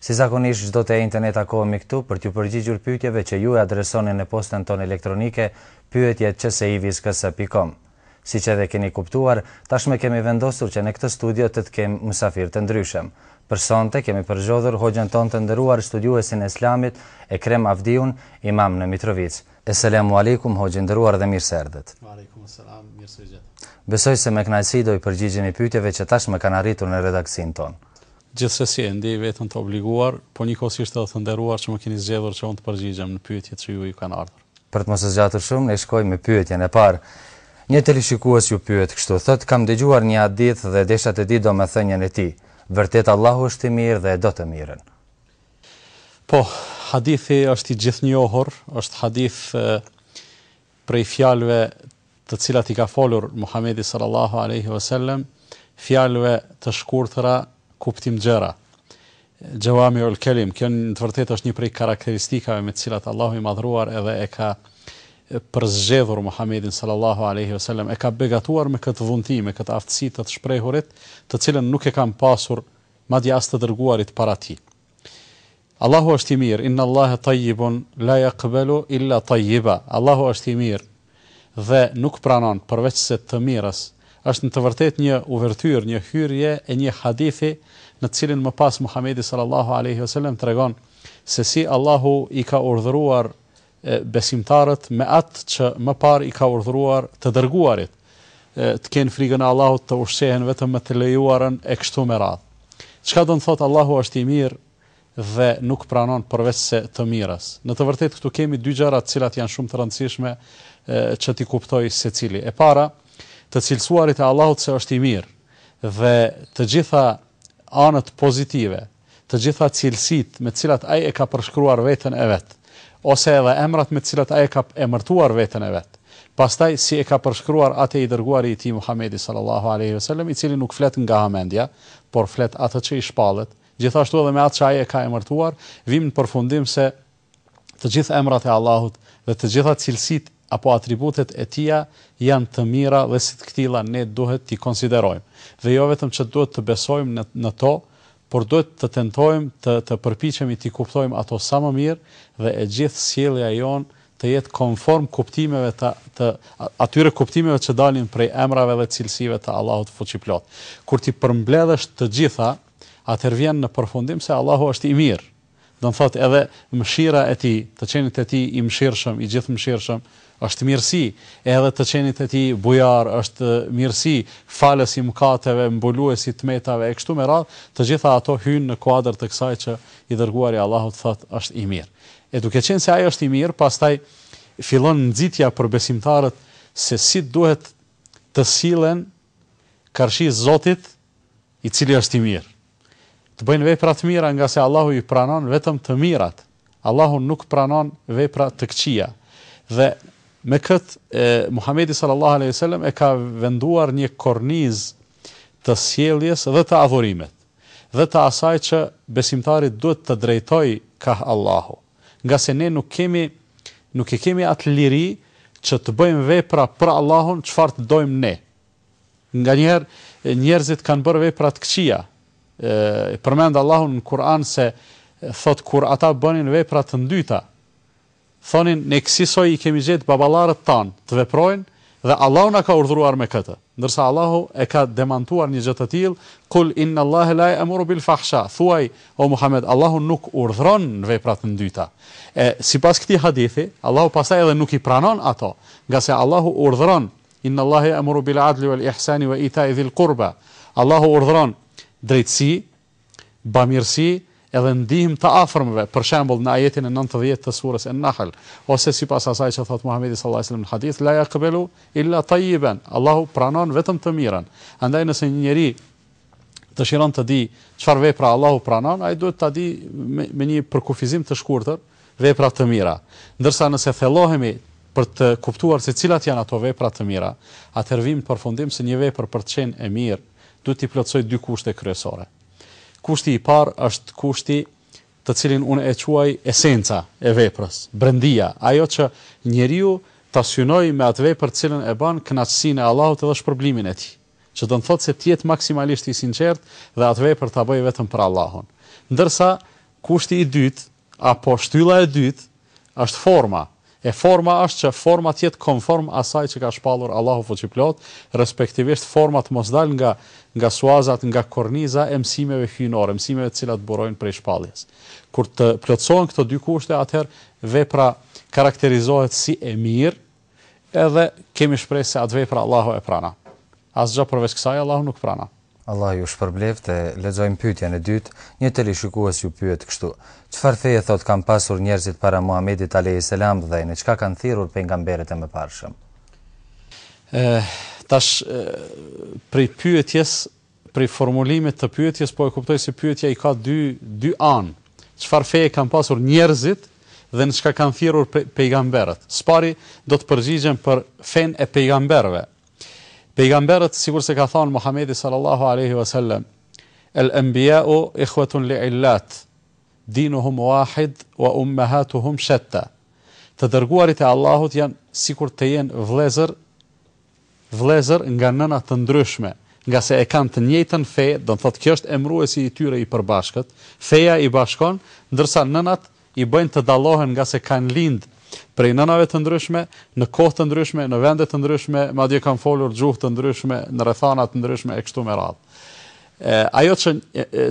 Si zakonisht çdo të enjte ne takohemi këtu për t'ju përgjigjur pyetjeve që ju e adresoni në postën tonë elektronike pyetje@csivisks.com. Siç edhe e keni kuptuar, tashmë kemi vendosur që në këtë studio të të kemë mysafirë të ndryshëm. Për sonte kemi përzgjedhur hoxhën tonë të nderuar studiuesin e Islamit, Ekrem Avdiun, imam në Mitrovicë. Eselamu alejkum hoxhë i nderuar dhe mirë se erdhët. Wa alejkum selam, mirë se ju gjeta. Besoj se me kënaqësi do i përgjigjeni pyetjeve që tashmë kanë arritur në redaksinë tonë. Gjithsesi, e ndjej veten të obliguar, por njëkohësisht edhe të nderuar që më keni zgjedhur që unë të përgjigjem në pyetjet që juve ju kanë ardhur. Për të mos e zgjatur shumë, ne shkojmë me pyetjen e parë. Një teleshikues ju pyet kështu, thotë, Kam dëgjuar një hadith dhe desha të di domethënien e tij. Vërtet Allahu është i mirë dhe e do të mirën. Po, hadithi është i gjithënjohur, është hadith prej fjalëve të cilat i ka folur Muhamedi sallallahu alejhi ve sellem, fjalëve të shkurtëra kuptimgjëra. Xhevamiul Kelim, kjo në të vërtetë është një prej karakteristikave me të cilat Allahu i Madhëruar edhe e ka përzgjedhur Muhamedin sallallahu alaihi wasallam e ka begatuar me këtë dhunti, me këtë aftësi të të shprehurit, të cilën nuk e kanë pasur madje as të dërguarit para tij. Allahu është i mirë, inna Allahe tajjibun la jaqbelu illa tajjiba, Allahu është i mirë dhe nuk pranon përveçse të mirës, është në të vërtetë një uvertyrë, një hyrje e një hadithi në të cilin më pas Muhamedi sallallahu alejhi ve selem tregon se si Allahu i ka urdhëruar besimtarët me atë që më parë i ka urdhëruar të dërguarit, të kenë frigën e Allahut, të ushqehen vetëm me të lejuarën e kështu me radhë. Çka do të thotë Allahu është i mirë dhe nuk pranon përveçse të mirës. Në të vërtetë këtu kemi dy gjëra të cilat janë shumë të rëndësishme që t'i kuptojë secili. E para, të cilësuarit e Allahut se është i mirë dhe të gjitha anët pozitive, të gjitha cilësitë me të cilat ai e ka përshkruar veten e vet, ose edhe emrat me të cilat ai e ka emërtuar veten e vet. Pastaj si e ka përshkruar atë i dërguari i tij Muhamedi sallallahu alaihi wasallam, i cili nuk flet nga hamendja, por flet atë që i shpallet, Gjithashtu edhe me atë që ai e ka emërtuar, vijmë në përfundim se të gjithë emrat e Allahut dhe të gjitha cilësitë apo atributet e Tija janë të mira dhe si të këtilla ne duhet t'i konsiderojmë. Dhe jo vetëm që duhet të besojmë në në to, por duhet të tentojmë të të përpiqemi t'i kuptojmë ato sa më mirë dhe e gjithë sjellja jonë të jetë konform kuptimeve të të atyre kuptimeve që dalin prej emrave dhe cilësive të Allahut Fuqiplotë. Kur t'i përmbledhësh të gjitha, Atëherë vjen në përfundim se Allahu është i mirë, do të thotë edhe mëshira e Tij, të qenit e Tij i mëshirshëm, i gjithëmëshirshëm, është mirësi, edhe të qenit e Tij bujar është mirësi, falës i mëkateve, mbulues i tmetave e kështu me radhë, të gjitha ato hyjnë në kuadër të kësaj që i Dërguari i Allahut thotë është i mirë. E duke qenë se Ai është i mirë, pastaj fillon nxitja për besimtarët se si duhet të sillen karshi Zotit i cili është i mirë. Të bëjnë vepra të mira ngase Allahu i pranon vetëm të mirat. Allahu nuk pranon vepra të këqija. Dhe me këtë e, Muhamedi sallallahu alaihi wasallam e ka venduar një kornizë të sjelljes dhe të adhurimit dhe të asaj që besimtarit duhet të drejtojë kah Allahu. Ngase ne nuk kemi nuk e kemi atë liri që të bëjmë vepra për Allahun çfarë të dojmë ne. Nganjëherë njerëzit kanë bërë vepra të këqija. E përmend Allahu në Kur'an se thotë kur ata bënin vepra të ndyta, thonin ne kësisoj i kemi gjetë baballarët tanë të veprojnë Dhe Allahu na ka urdhëruar me këtë. Ndërsa Allahu e ka demantuar një gjë të tillë, Kul innallahe la ya'muru bil fahsha, thuaj, o Muhamed, Allahu nuk urdhëron në vepra të ndyta. E, sipas këtij hadithi, Allahu pastaj edhe nuk i pranon ato, ngase Allahu urdhëron, Innallahe ya'muru bil 'adli wal ihsani wa ita'i dhil qurba, Allahu urdhëron drejtësi, bamirësi edhe ndihmë të afërmve, për shembull në ajetin e nëntëdhjetë të surës En-Nahl, ose sipas asaj që thotë Muhamedi sallallahu alejhi ve sellem në hadith, La yaqbelu illa tayyiban, Allahu pranon vetëm të mirën. Andaj nëse një njeri dëshiron të di çfarë vepra Allahu pranon, ai duhet ta di me, me një përkufizim të shkurtër vepra të mira. Ndërsa nëse thellohemi për të kuptuar se cilat janë ato vepra të mira, atëherë vijmë në përfundim se një vepër për të qenë e mirë, duhet t'i plotësojë dy kushte kryesore. Kushti i parë është kushti të cilin unë e quaj esenca e veprës, brendia, ajo që njeriu ta synojë me atë vepër të cilën e bën kënaqësinë e Allahut edhe shpërblimin e Tij, që do të thotë se të jetë maksimalisht i sinqertë dhe atë vepër ta bëjë vetëm për Allahun. Ndërsa, kushti i dytë, apo shtylla e dytë, Është forma, e forma është që forma të jetë konform asaj që ka shpallur Allahu Fuqiplotë, respektivisht forma të mos dalë nga nga suazat, nga korniza e mësimeve hyjnore, mësimeve të cilat burojnë prej shpalljes. Kur të plotësohen këto dy kushte, atëherë vepra karakterizohet si e mirë, Edhe kemi shpresë se atë vepër Allahu e pranon. Asgjë përveç kësaj Allahu nuk pranon. Allah ju shpërbleftë, lexojmë pyetjen e dytë, një teleshikues ju pyet kështu, Çfarë feje thotë kanë pasur njerëzit para Muhamedit alejhi selam dhe në çka kanë thirrur pejgamberët e mëparshëm? Tash prej pyetjes Prej formulimit të pyetjes po e kuptoj se pyetja i ka dy dy anë. Çfarë feje kanë pasur njerëzit dhe në çka kanë thirrur pejgamberët? Së pari do të përgjigjem për fenë e pejgamberëve. Pejgamberët, sikurse ka thënë Muhamedi sallallahu alejhi ve sellem, El enbijau ihwatun li illat, dinuhum wahid wa ummahatuhum shatta. Të dërguarit e Allahut janë sikur të jenë vëllezër Vëllezër nga nëna të ndryshme, ngase e kanë të njëjtën fe, do të thotë kjo është emëruesi i tyre i përbashkët, feja i bashkon, ndërsa nënat i bëjnë të dallohen ngase kanë lind prej nënave të ndryshme, në kohë të ndryshme, në vende të ndryshme, madje kanë folur gjuhë të ndryshme, në rrethana të ndryshme e kështu me radhë. E, ajo që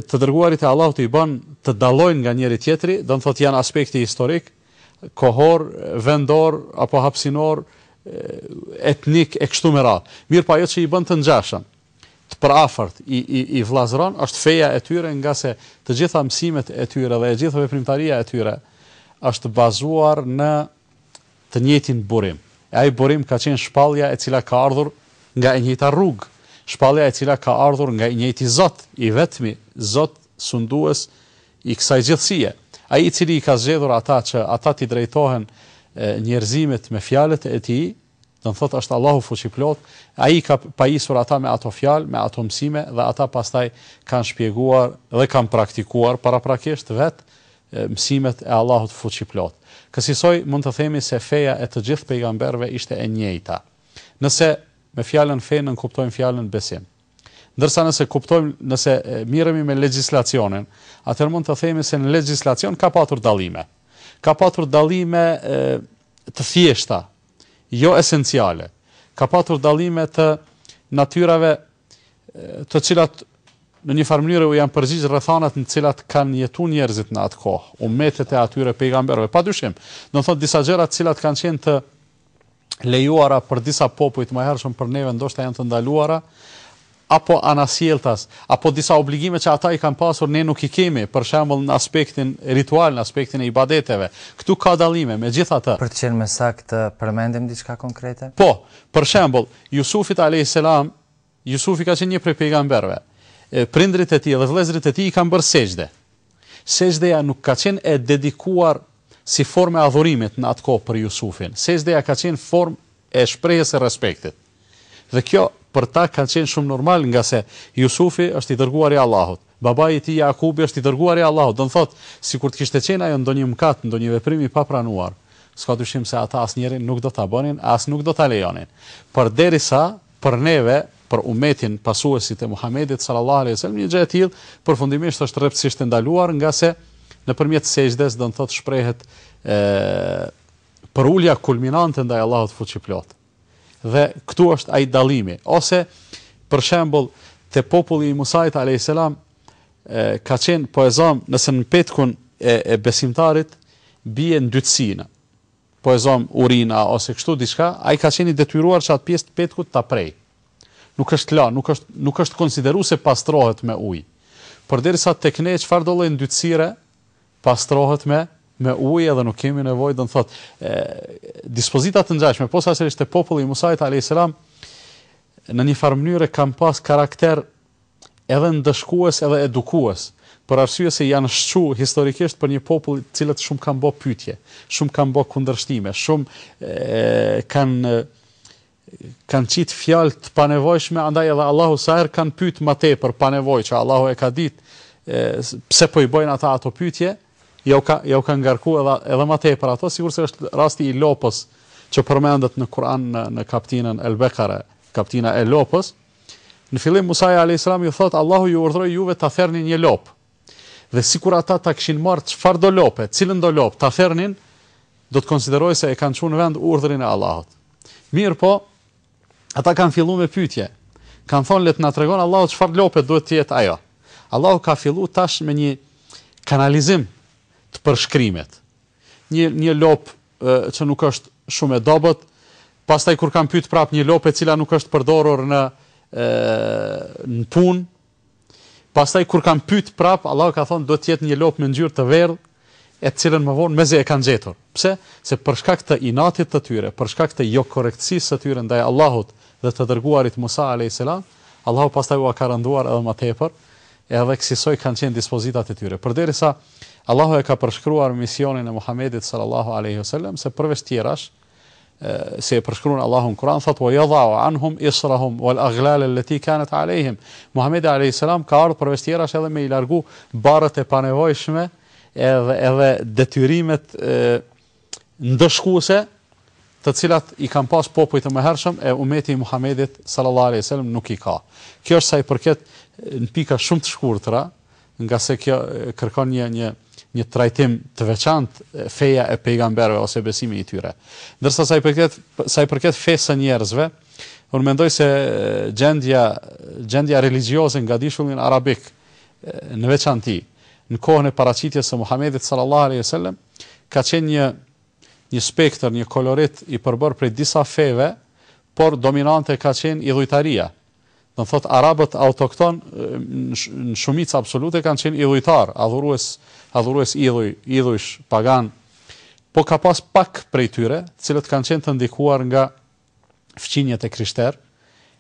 të dërguarit e Allahut i bën të dallojnë nga njëri tjetri, do të thotë janë aspekti historik, kohor, vendor apo hapësinor, etnik e kështu me radhë. Mirëpo ajo që i bën të ngjashëm, të përafërt, i, i, i vllazëron, është feja e tyre ngase të gjitha mësimet e tyre dhe e gjithë veprimtaria e tyre është bazuar në të njëjtin burim. E ai burim ka qenë shpallja e cila ka ardhur nga e njëjta rrugë, shpallja e cila ka ardhur nga i njëjti Zot, i vetmi Zot sundues i kësaj gjithësie. Ai i cili i ka zgjedhur ata që ata t'i drejtohen njerëzimit me fjalët e tij, do të thotë është Allahu Fuqiplotë, ai i ka pajisur ata me ato fjalë, me ato mësime dhe ata pastaj kanë shpjeguar dhe kanë praktikuar paraprakisht vetë mësimet e Allahut Fuqiplotë. Kësisoj mund të themi se feja e të gjithë pejgamberëve ishte e njëjta. Nëse me fjalën fe nënkuptojmë fjalën besim. Ndërsa nëse kuptojmë, nëse miremi me legjislacionin, atëherë mund të themi se në legjislacion ka patur dallime. Ka patur dallime të thjeshta, jo esenciale. Ka patur dallime të natyrave të cilat në një farë mënyre u janë përgjigj rrethanat në të cilat kanë jetuar njerëzit në atë kohë, umetet e atyre pejgamberëve, padyshim. Do të thotë disa gjëra të cilat kanë qenë të lejuara për disa popuj të mëhershëm për neve ndoshta janë të ndaluara apo anasjelltas, apo disa obligime që ata i kanë pasur ne nuk i kemi, për shembull në aspektin ritual, në aspektin e ibadeteve. Këtu ka dallime, megjithatë. Për të qenë më të saktë, përmendim diçka konkrete? Po, për shembull, Jusufit alejhis selam Jusufi ka qenë një prej pejgamberëve. Prindërit e tij dhe vëllezërit e tij i kanë bërë sexhde. Sexhdeja nuk ka qenë e dedikuar si formë e adhurimit në atë kohë për Jusufin. Sexhdeja ka qenë formë e shprehjes së respektit. Dhe kjo për ta ka qenë shumë normal ngase Jusufi është i dërguar i Allahut. Babai i tij Jakubi është i dërguar i Allahut, do të thotë, sikur të kishte qenë ajo ndonjë mëkat, ndonjë veprim i papranuar, s'ka dyshim se ata asnjëri nuk do ta bënin e as nuk do ta lejonin. Përderisa Për neve, për umetin, pasuesit e Muhamedit, sallallahu alejhi ve selem, një gjë e tillë, përfundimisht është rreptësisht e ndaluar, ngase nëpërmjet sexhdes, do të thotë shprehet përulja kulminante ndaj Allahut Fuqiplotë. Dhe këtu është ai dallimi. Ose, për shembull, te populli i Musait alejhi selam ka qenë po e zëm, nëse në petkun e, e besimtarit bie ndytësina. po e zëm urina ose kështu diçka, ai ka qenë i detyruar që atë pjesë të petkut ta prejë. Nuk është la, nuk është, nuk është konsideru se pastrohet me ujë. Përderisa tek ne çfarëdo lloj ndytësire pastrohet me me ujë edhe nuk kemi nevojë, do të thotë, e, dispozita të ngjashme, posaçërisht te populli i Musait alayhis salam, në një farë mënyre kanë pas karakter edhe ndëshkues edhe edukues, për arsye se janë shqu historikisht për një popull të cilët shumë kanë bo pytje, shumë kanë bo kundërshtime, shumë kanë kanë qitë fjalë të panevojshme, andaj edhe Allahu sa herë kanë pytë ma tepër pa nevojë, që Allahu e ka ditë pse po i bojnë ata ato pytje, ja u ka, ja u ka ngarku edhe, edhe ma tepër ato, sikurse është rasti i lopës që përmendet në Kur'an në, në kaptinën El Bekare, kaptina e lopës, Në fillim Musai alejhi selam ju thotë Allahu ju urdhëron juve ta therrni një lopë. Dhe sikur ata ta kishin marrë çfarëdo lope, cilëndo lopë ta therrnin, do të konsiderohej se e kanë çu në vend urdhërin e Allahut. Mirëpo, ata kanë fillu me pytje. Kanë thonë le të na tregon Allahu çfarë lope duhet të jetë ajo. Allahu ka fillu tash me një kanalizim të përshkrimit. Një një lopë që nuk është shumë e dobët. Pastaj kur kanë pytë prapë një lopë e cila nuk është përdorur në në punë. Pastaj kur kanë pytë prapë, Allahu ka thonë duhet të jetë një lopë me ngjyrë të verdhë, e të cilën më vonë mezi e kanë gjetur. Pse? Se për shkak të inatit të tyre, për shkak të jo korrektësisë së tyre ndaj Allahut dhe të dërguarit Musa alayhis salam, Allahu pastaj ua ka rënduar edhe më tepër, Edhe kësisoj kanë qenë dispozitat e tyre. Përderisa Allahu e ka përshkruar misionin e Muhamedit sallallahu alejhi ve sellem se përveç tjerash, si e përshkruan Allahu në Kur'an, thotë wa yadha'u anhum israhum wal aghlal allati kanat alehim. Muhamedi alayhis salam ka ardhur përveç tjerash edhe me i largu barrët e panevojshme edhe edhe detyrimet e, ndëshkuese të cilat i kanë pas popujt e mëhershëm e umeti i Muhamedit sallallahu alejhi ve sellem nuk i ka. Kjo është sa i përket në pika shumë të shkurtra, ngase kjo kërkon një një një trajtim të veçantë feja e pejgamberëve ose besimi i tyre. Ndërsa sa i përket sa i përket fesë së njerëzve, unë mendoj se gjendja gjendja religjioze në gadishullin arabik në veçanti në kohën e paraqitjes së Muhamedit sallallahu alaihi wasallam ka qenë një një spektër, një kolorit i përbërë prej disa feve, por dominante ka qenë idhujtaria. Domethënë arabët autokton në shumicë absolute kanë qenë idhujtar, adhurues, adhurues idhuj, idhujsh pagan. Po ka pas pak prej tyre, të cilët kanë qenë të ndikuar nga fqinjët e krishterë,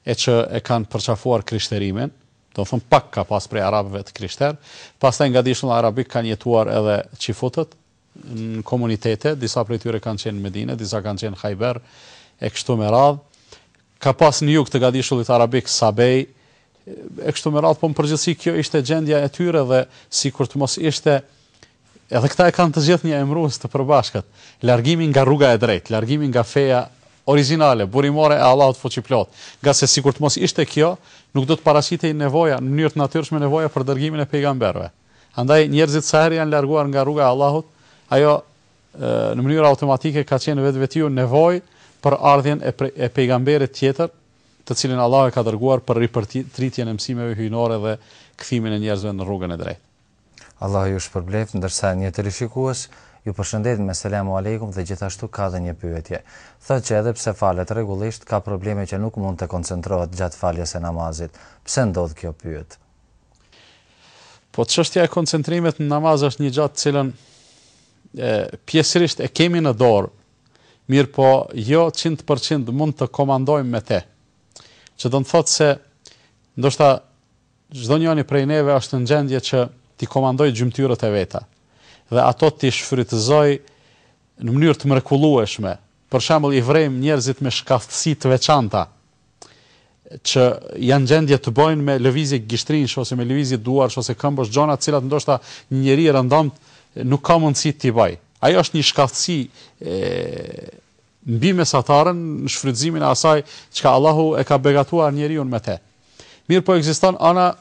e që e kanë përqafuar krishterimin, domethënë pak ka pas prej arabëve të krishterë, pastaj në gadishullin arabik kanë jetuar edhe çifutët në komunitete, disa prej tyre kanë qenë në Medinë, disa kanë qenë në Khajber e kështu me radhë. Ka pas në jug të gadishullit arabik Sabej, e kështu me radhë, po në përgjithësi kjo ishte gjendja e tyre dhe sikur të mos ishte Edhe këta e kanë të gjithë një emërues të përbashkët, largimi nga rruga e drejtë, largimi nga feja origjinale, burimore e Allahut Fuqiplotë, ngase sikur të mos ishte kjo, nuk do të paraqitej nevoja, në mënyrë të natyrshme nevoja për dërgimin e pejgamberëve. Andaj, njerëzit sa herë janë larguar nga rruga e Allahut, ajo, në mënyrë automatike ka qenë vetvetiu nevojë për ardhjen e pejgamberit tjetër, të cilin Allahu e ka dërguar për ripërtritjen e mësimeve hyjnore dhe kthimin e njerëzve në rrugën e drejtë. Allahu ju shpërbleftë, ndërsa një teleshikues ju përshëndet me Selamu Alejkum dhe gjithashtu ka dhe një pyetje. Thotë që edhe pse falet rregullisht, ka probleme që nuk mund të koncentrohet gjatë faljes së namazit. Pse ndodh kjo? pyet. Po çështja e koncentrimit në namaz është një gjë të cilën pjesërisht e kemi në dorë, mirëpo jo 100% mund të komandojmë me të. Që do të thotë se ndoshta Çdonjëri prej neve është në gjendje që t'i komandojë gjymtyrët e veta dhe ato t'i shfrytëzojë në mënyrë të mrekullueshme. Për shembull, i vrejmë njerëzit me shkathtësi të veçanta që janë në gjendje të bëjnë me lëvizje gishtrinjsh ose me lëvizje duarsh ose këmbësh gjona të cilat ndoshta një njeri i rëndomtë nuk ka mundësi t'i bëjë. Ajo është një shkathtësi e mbi mesataren në shfrytëzimin e asaj çka Allahu e ka begatuar njeriun me te. Mirëpo ekziston ana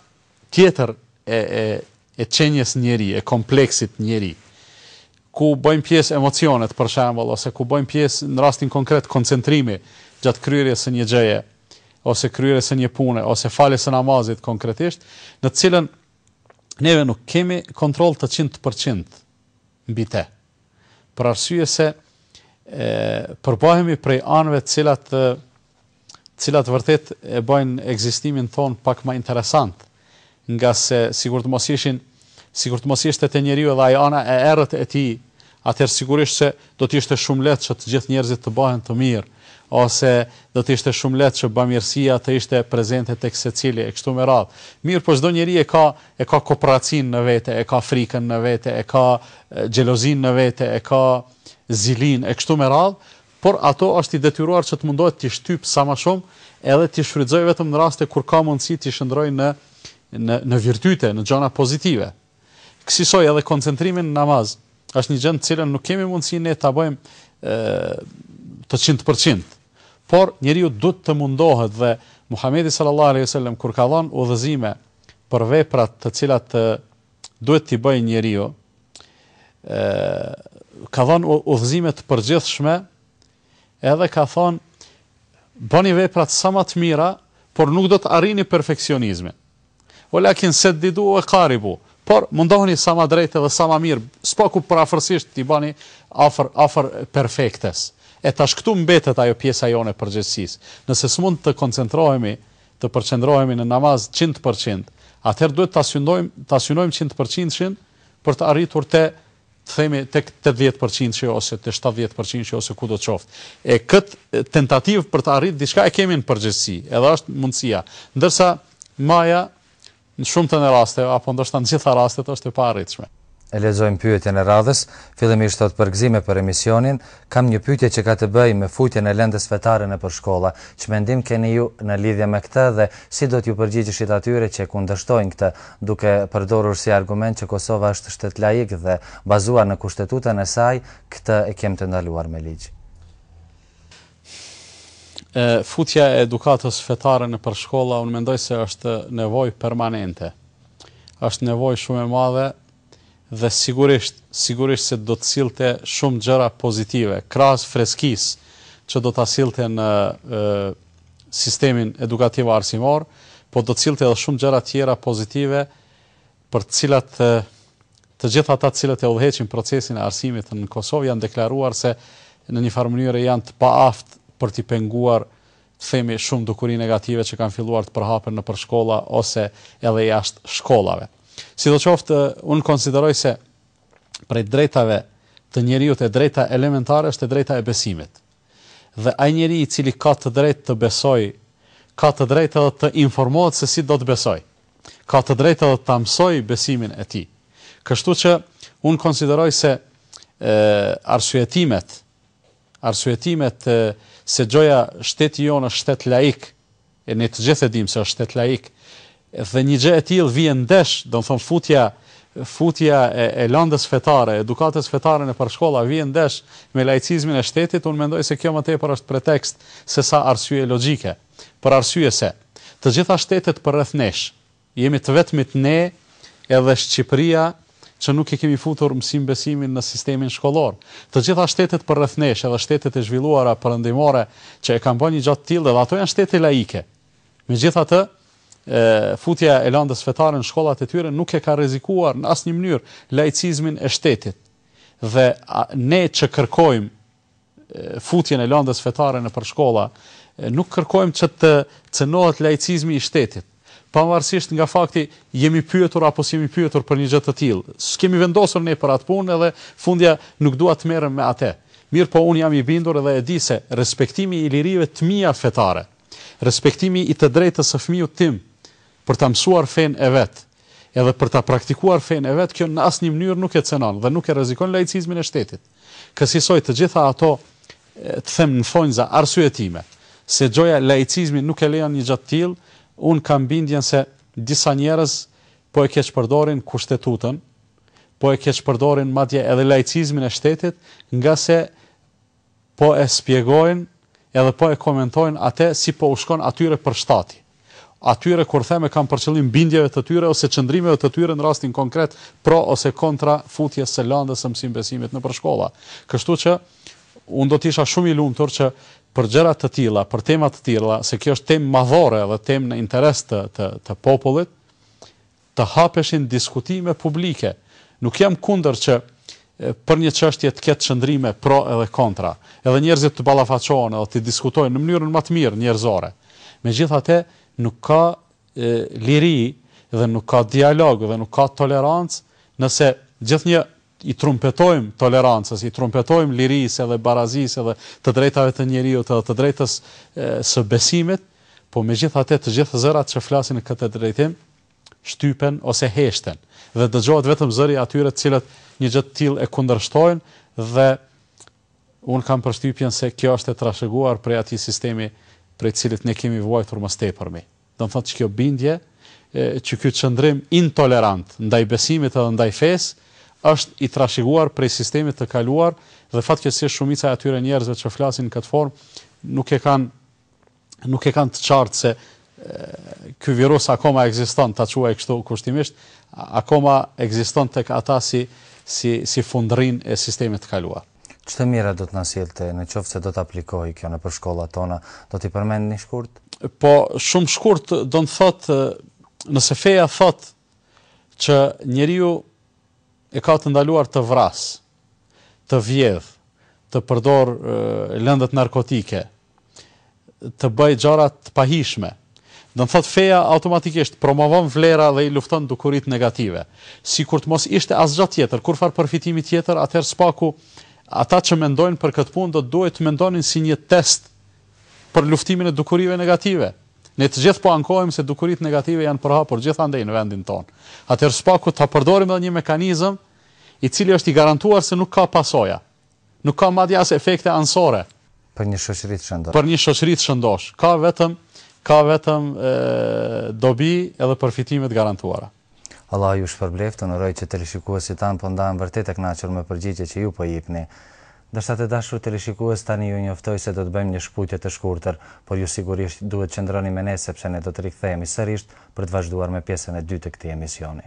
tjetër e e e qenies njeri, e kompleksit njeri ku bëjnë pjesë emocionet për shembull ose ku bëjnë pjesë në rastin konkret koncentrimi gjatë kryerjes së një gjëje ose kryerjes së një pune ose faljes së namazit konkretisht, në të cilën neve nuk kemi kontroll të 100%. mbi te. Për arsye se përbëhemi prej anëve të cilat të cilat vërtet e bëjnë ekzistimin tonë pak më interesant, ngase sikur të mos ishin, sikur të mos ishte te njeriu edhe ajo ana e errët e tij, atëherë sigurisht se do të ishte shumë lehtë që të gjithë njerëzit të bëhen të mirë, Ose, do të ishte shumë lehtë që bamirësia të ishte prezente tek secili, e kështu me radhë. Mirëpo çdo njeri e ka, e ka koprracinë në vete, e ka frikën në vete, e ka xhelozinë në vete, e ka zilinë, e kështu me radhë, por ato është i detyruar që të mundohet t'i shtypë sa më shumë edhe t'i shfrytëzojë vetëm në raste kur ka mundësi t'i shndrojë në, në, në virtyte, në gjana pozitive. Kësisoj edhe koncentrimi në namaz është një gjë në të cilën nuk kemi mundësi ne ta bëjmë qind për qind. Por njeriu duhet të mundohet dhe Muhamedi sallallahu alaihi wasallam kur ka dhënë udhëzime për veprat të cilat duhet t'i bëjë njeriu, ë ka dhënë udhëzime të përgjithshme, edhe ka thonë bëni veprat sa më të mira, por nuk do të arrini perfeksionizmin. Walakin seddidu wa qaribu, por mundohuni sa ma drejt edhe sa ma mirë, s'paku përafërsisht t'i bani afër afër perfektes. E tash këtu mbetet ajo pjesa jonë e përgjegjësisë. Nëse s'mund të koncentrohemi, të përqendrohemi në namaz qind përqind, atëherë duhet ta synojmë, ta synojmë qindpërqindshin për të arritur te të themi tek tetëdhjetë përqindshi ose te shtatëdhjetë përqindshi ose kudo qoftë. E këtë tentativë për të arritë diçka e kemi në përgjegjësi, edhe është mundësia. Ndërsa maja në shumtën e rasteve apo ndoshta në të gjitha rastet është e paarritshme. E lexojmë pyetjen e radhës. Fillimisht thotë përgëzime për emisionin, Kam një pyetje që ka të bëjë me futjen e lëndës fetare nëpër shkolla. Ç'mendim keni ju në lidhje me këtë dhe si do t'ju përgjigjeshit atyre që e kundërshtojnë këtë, duke përdorur si argument që Kosova është shtet laik dhe bazuar në Kushtetutën e saj, këtë e kem të ndaluar me ligj. E, futja e edukatës fetare nëpër shkolla unë mendoj se është nevojë permanente. Është nevojë shumë e madhe dhe sigurisht, sigurisht se do të sillte shumë gjëra pozitive, krahas freskisë që do ta sillte në sistemin edukativo arsimor, po do të sillte edhe shumë gjëra tjera pozitive për të cilat të gjithë ata të cilët e udhëheqin procesin e arsimit në Kosovë janë deklaruar se në një farë mënyre janë të paaftë për t'i penguar themi shumë dukuri negative që kanë filluar të përhapen nëpër shkolla ose edhe jashtë shkollave. Sidoqoftë, unë konsideroj se prej drejtave të njeriut e drejta elementare është e drejta e besimit. Dhe ai njeri i cili ka të drejtë të besojë, ka të drejtë edhe të informohet se si do të besojë. Ka të drejtë edhe ta mësojë besimin e tij. Kështu që unë konsideroj se arsyetimet Arsyetimet se gjoja shteti jonë është shtet laik, e ne të gjithë e dimë se është shtet laik, dhe një gjë e tillë vjen ndesh, domethënë futja futja e, e lëndës fetare, edukatës fetare nëpër shkolla vjen ndesh me laicizmin e shtetit, unë mendoj se kjo më tepër është pretekst sesa arsye logjike. Për arsye se të gjitha shtetet përreth nesh, Jemi të vetmit ne edhe Shqipëria që nuk e kemi futur mësim-besimin në sistemin shkollor. Të gjitha shtetet përreth nesh edhe shtetet e zhvilluara perëndimore që e kanë bërë një gjë të tillë edhe ato janë shtete laike. Megjithatë, futja e lëndës fetare në shkollat e tyre nuk e ka rrezikuar në asnjë mënyrë laicizmin e shtetit. Dhe ne që kërkojmë futjen e lëndës fetare nëpër shkolla, nuk kërkojmë që të cënohet laicizmi i shtetit, pavarësisht nga fakti jemi pyetur apo s'jemi pyetur për një gjë të tillë. S'kemi vendosur ne për atë punë edhe fundja nuk dua të merrem me atë. Mirëpo unë jam i bindur edhe e di se respektimi i lirive të mia fetare, respektimi i të drejtës së fëmijut tim për ta mësuar fenë e vet, edhe për ta praktikuar fenë e vet, kjo në asnjë mënyrë nuk e cënon dhe nuk e rrezikon laicizmin e shtetit. Kësisoj të gjitha ato të them në thonjza arsyetime, se gjoja laicizmi nuk e lejon një gjë të tillë, unë kam bindjen se disa njerëz po e keqpërdorin Kushtetutën, po e keqpërdorin madje edhe laicizmin e shtetit, ngase po e spjegojnë edhe po e komentojnë atë si po u shkon atyre për shtati. atyre kur them e kam për qëllim bindjeve të tyre ose qëndrimeve të tyre në rastin konkret pro ose kontra futjes së lëndës së mësim-besimit nëpër shkolla. Kështu që unë do të isha shumë i lumtur që për gjëra të tilla, për tema të tilla, se kjo është temë madhore dhe temë në interes të të të popullit, të hapeshin diskutime publike. Nuk jam kundër që për një çështje të ketë qëndrime pro edhe kontra, edhe njerëzit të ballafaqohen edhe të diskutojnë në mënyrën më të mirë njerëzore. Megjithatë, nuk ka liri dhe nuk ka dialog dhe nuk ka tolerancë nëse gjithnjë i trumpetojmë tolerancës, i trumpetojmë lirisë edhe barazisë edhe të drejtave të njeriut edhe të drejtës së besimit, po megjithatë të gjithë zërat që flasin në këtë drejtim shtypen ose heshten dhe dëgjohet vetëm zëri i atyre të cilët një gjë të tillë e kundërshtojnë dhe unë kam përshtypjen se kjo është e trashëguar prej atij sistemi prej të cilit ne kemi vuajtur më së tepërmi. Domethënë që kjo bindje, që ky qëndrim intolerant ndaj besimit edhe ndaj fesë, është i trashëguar prej sistemit të kaluar dhe fatkeqësisht shumica e atyre njerëzve që flasin në këtë formë nuk e kanë nuk e kanë të qartë se ky virus akoma ekziston, ta quaj kështu kushtimisht, akoma ekziston tek ata si si si fundërrinë e sistemit të kaluar. Ç'të mira do të na sjellte në qoftë se do të aplikohej kjo nëpër shkollat tona, do t'i përmendni shkurt? Po, shumë shkurt, do të thotë nëse feja thotë që njeriu e ka të ndaluar të vrasë, të vjedhë, të përdor lëndët narkotike, të bëjë gjëra të pahijshme. Do të thotë feja automatikisht promovon vlera dhe i lufton dukuritë negative. Sikur të mos ishte asgjë tjetër, kurrfarë përfitimi tjetër, atëherë së paku, ata që mendojnë për këtë punë do të duhej të mendonin si një test për luftimin e dukurive negative. Ne të gjithë po ankohemi se dukuritë negative janë përhapur gjithandej në vendin tonë. Atëherë së paku ta përdorim edhe një mekanizëm i cili është i garantuar se nuk ka pasoja. Nuk ka madje as efekte anësore. Për një shoqëri të shëndoshë. Për një shoqëri të shëndoshë. Ka vetëm, ka vetëm dobi edhe përfitime të garantuara. Allahu ju shpërbleftë, unë uroj që teleshikuesit tanë po ndahen vërtet të kënaqur me përgjigjet që ju po jepni. Ndërsa të dashur teleshikues tani ju njoftoj se do të bëjmë një shkputje të shkurtër, por ju sigurisht duhet qëndroni me ne sepse ne do të rikthehemi sërisht për të vazhduar me pjesën e dytë të këtij emisioni.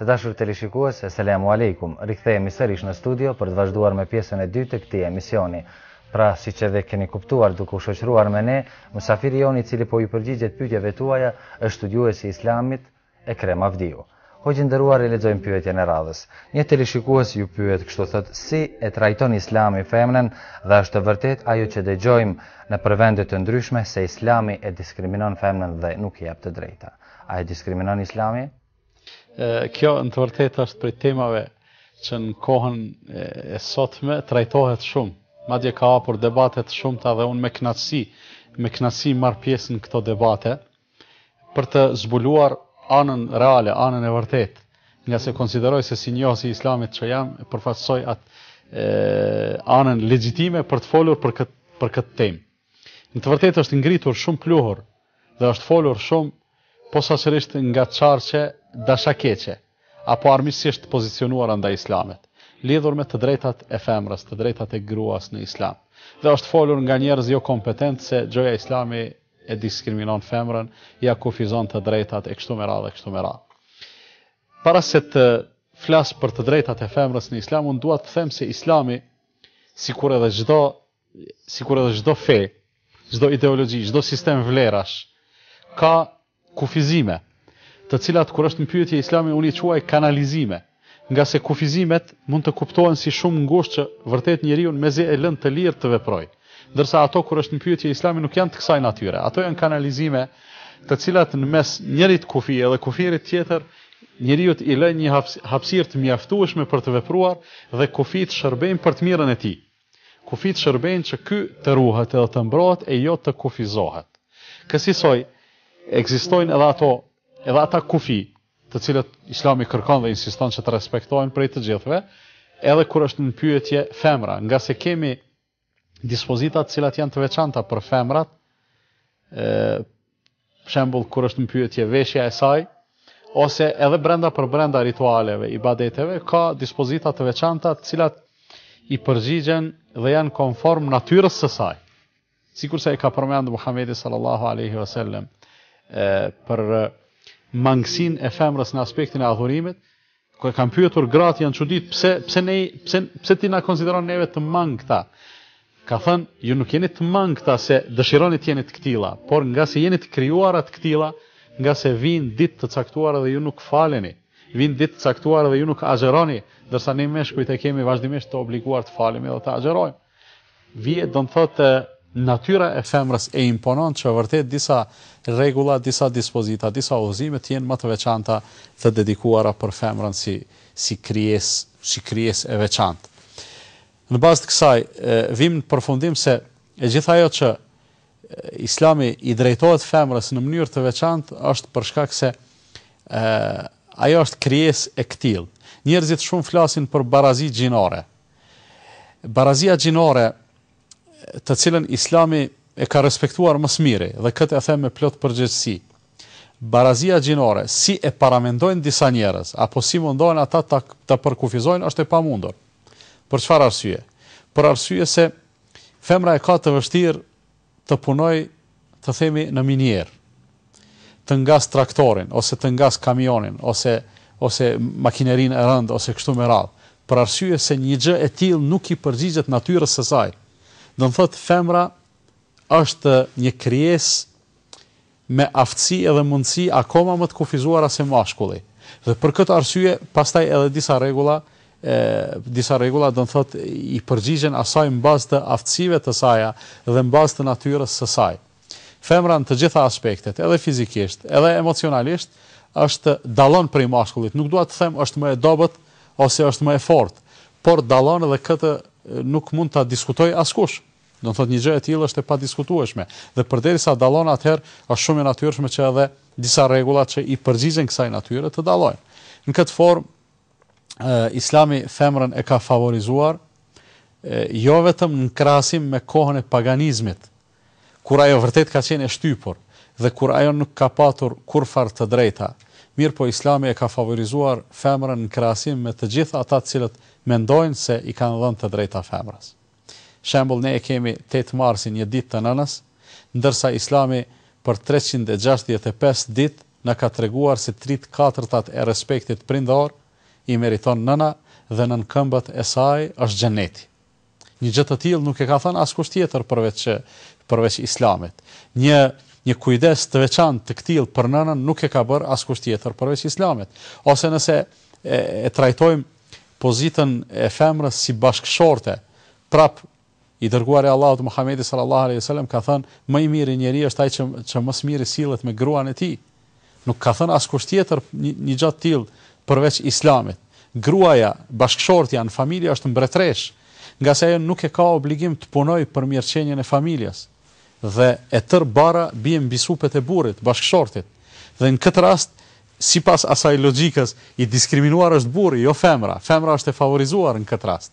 Të dashur teleshikues, Eselamu Alejkum! Rikthehemi sërish në studio për të vazhduar me pjesën e dytë të këtij emisioni. Pra, siç edhe keni kuptuar duke u shoqëruar me ne, mysafiri jonë i cili po i përgjigjet pyetjeve tuaja është studiuesi i Islamit, Ekrem Avdiu. Hoxhë i nderuar e lexojmë pyetjen e radhës. Një teleshikues ju pyet kështu thotë si e trajton Islami femrën dhe a është e vërtetë ajo që dëgjojmë nëpër vende të ndryshme se Islami e diskriminon femrën dhe nuk i jep të drejta. A e diskriminon Islami? Kjo në të vërtetë është prej temave që në kohën e sotme trajtohet shumë. Madje ka hapur debate të shumta dhe unë me kënaqësi, me kënaqësi marr pjesë në këto debate për të zbuluar anën reale, anën e vërtetë. Ngase konsideroj se si njohës i islamit që jam, përfaqësoj atë anën legjitime për të folur për këtë për këtë temë. Në të vërtetë është ngritur shumë pluhur dhe është folur shumë posaçërisht nga qarqe dashakeqe apo armiqësisht të pozicionuara ndaj Islamit, lidhur me të drejtat e femrës, të drejtat e gruas në Islam. Dhe është folur nga njerëz jokompetentë se gjoja Islami e diskriminon femrën, ia kufizon të drejtat e kështu me radhë e kështu me radhë. Para se të flas për të drejtat e femrës në Islam, unë dua të them se Islami, sikur edhe çdo sikur edhe çdo fe, çdo ideologji, çdo sistem vlerash ka kufizime, të cilat kur është në pyetje Islami unë i quaj kanalizime, ngase kufizimet mund të kuptohen si shumë ngushtë që vërtet njeriun mezi e lënë të lirë të veprojë. Ndërsa ato kur është në pyetje Islami nuk janë të kësaj natyre. Ato janë kanalizime të cilat në mes njërit kufi edhe kufirit tjetër njeriut i lënë një hapësirë të mjaftueshme për të vepruar dhe kufijtë shërbejnë për të mirën e tij. Kufijtë shërbejnë që ky të ruhet dhe të mbrohet e jo të kufizohet. Kësisoj, ekzistojnë edhe ato, edhe ata kufij, të cilët Islami kërkon dhe insiston që të respektohen prej të gjithëve, edhe kur është në pyetje femra, ngase kemi dispozita të cilat janë të veçanta për femrat, për shembull kur është në pyetje veshja e saj, ose edhe brenda për brenda ritualeve, ibadeteve, ka dispozita të veçanta të cilat i përgjigjen dhe janë konform natyrës së saj. Sikurse e ka përmend Muhammedi salallahu alejhi ve selem, për mangësinë e femrës në aspektin e adhurimit, Kur e kanë pyetur gratë janë çudit pse pse ne pse pse ti na konsideron neve të mangëta. Ka thënë, ju nuk jeni të mangëta se dëshironi të jeni të këtilla, por ngase jeni të krijuara të këtilla, ngase vijnë ditë të caktuara dhe ju nuk faleni, vijnë ditë të caktuara dhe ju nuk agjëroni, ndërsa ne meshkujt e kemi vazhdimisht të obliguar të falemi dhe të agjërojmë. Vije, do të thotë natyra e femrës e imponon që vërtet disa rregulla, disa dispozita, disa udhëzime të jenë më të veçanta të dedikuara për femrën si si krijesë, si krijesë e veçantë. Në bazë të kësaj, vijmë në përfundim se e gjithë ajo që islami i drejtohet femrës në mënyrë të veçantë është për shkak se ajo është krijesë e këtillë. Njerëzit shumë flasin për barazi gjinore, Barazia gjinore të cilën Islami e ka respektuar më së miri dhe këtë e them me plot përgjegjësi. Barazia gjinore, si e paramendojnë disa njerëz, apo si mundohen ata ta ta përkufizojnë është e pamundur. Për çfarë arsye? Për arsye se femra e ka të vështirë të punojë të themi në minierë të ngasë traktorin ose të ngasë kamionin ose ose makinerinë e rëndë ose kështu me radhë për arsye se një gjë e tillë nuk i përgjigjet natyrës së saj do të thotë femra është një krijesë me aftësi edhe mundësi akoma më të kufizuara se mashkulli. Dhe për këtë arsye, pastaj edhe disa rregulla, e, disa rregulla do të thotë i përgjigjen asaj në bazë të aftësive të saja dhe në bazë të natyrës së saj. Femra në të gjitha aspektet, edhe fizikisht, edhe emocionalisht, është dallon prej mashkullit. Nuk dua të them është më e dobët ose është më e fortë, por dallon dhe këtë nuk mund ta diskutojë askush. Do të thotë një gjë e tillë është e padiskutueshme dhe përderisa dallon atëherë është shumë e natyrshme që edhe disa rregulla që i përgjigjen kësaj natyre të dallojnë. Në këtë formë Islami femrën e ka favorizuar jo vetëm në krahasim me kohën e paganizmit, kur ajo vërtet ka qenë e shtypur dhe kur ajo nuk ka patur kurfar të drejta. Mirëpo Islami e ka favorizuar femrën në krahasim me të gjithë ata të cilët mendojnë se i kanë dhënë të drejta femrës. Shembull ne e kemi tetë marsin një ditë të nënës, ndërsa Islami për treqind e gjashtëdhjetë e pesë ditë na ka treguar se tri të katërtat e respektit prindor i meriton nëna dhe nën këmbët e saj është xheneti. Një gjë të tillë nuk e ka thënë askush tjetër përveç përveç Islamit. Një një kujdes të veçantë të këtillë për nënën nuk e ka bërë askush tjetër përveç Islamit. Ose nëse e trajtojmë pozitën e femrës si bashkëshorte, prap i dërguari i Allahut Muhamedi sallallahu alejhi ve selem ka thënë, më i miri njeri është ai që që më së miri sillet me gruan e tij. Nuk ka thënë askush tjetër një gjë të tillë përveç Islamit. Gruaja, bashkëshortja në familje është mbretëreshë, ngase ajo nuk e ka obligim të punojë për mirëqenien e familjes. dhe e tërë barra bie mbi supet e burrit, bashkëshortit. Dhe në këtë rast, sipas asaj logjikës, i diskriminuar është burri, jo femra. Femra është e favorizuar në këtë rast.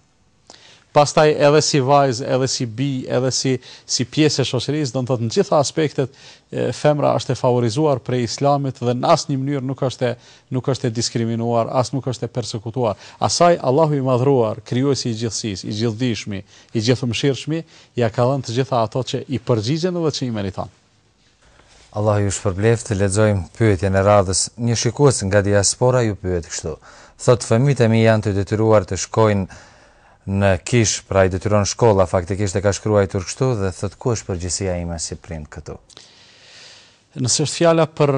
Pastaj edhe si vajzë, edhe si bijë, edhe si si pjesë e shoqërisë, do të thotë në gjitha aspektet femra është e favorizuar prej Islamit dhe në asnjë mënyrë nuk është e nuk është e diskriminuar, as nuk është e persekutuar. Asaj Allahu i Madhëruar, Krijuesi i gjithësisë, i gjithëdijshmi, I Gjithëmëshirshmi ia ka dhënë të gjitha ato që i përgjigjen dhe që i meriton. Allahu ju shpërbleftë, lexojmë pyetjen e radhës, një shikues nga diaspora ju pyet kështu, thotë fëmijët e mi janë të detyruar të shkojnë në kishë, pra i detyron shkolla, faktikisht e ka shkruajtur kështu dhe thotë ku është përgjegjësia ime si prind këtu? Nëse është fjala për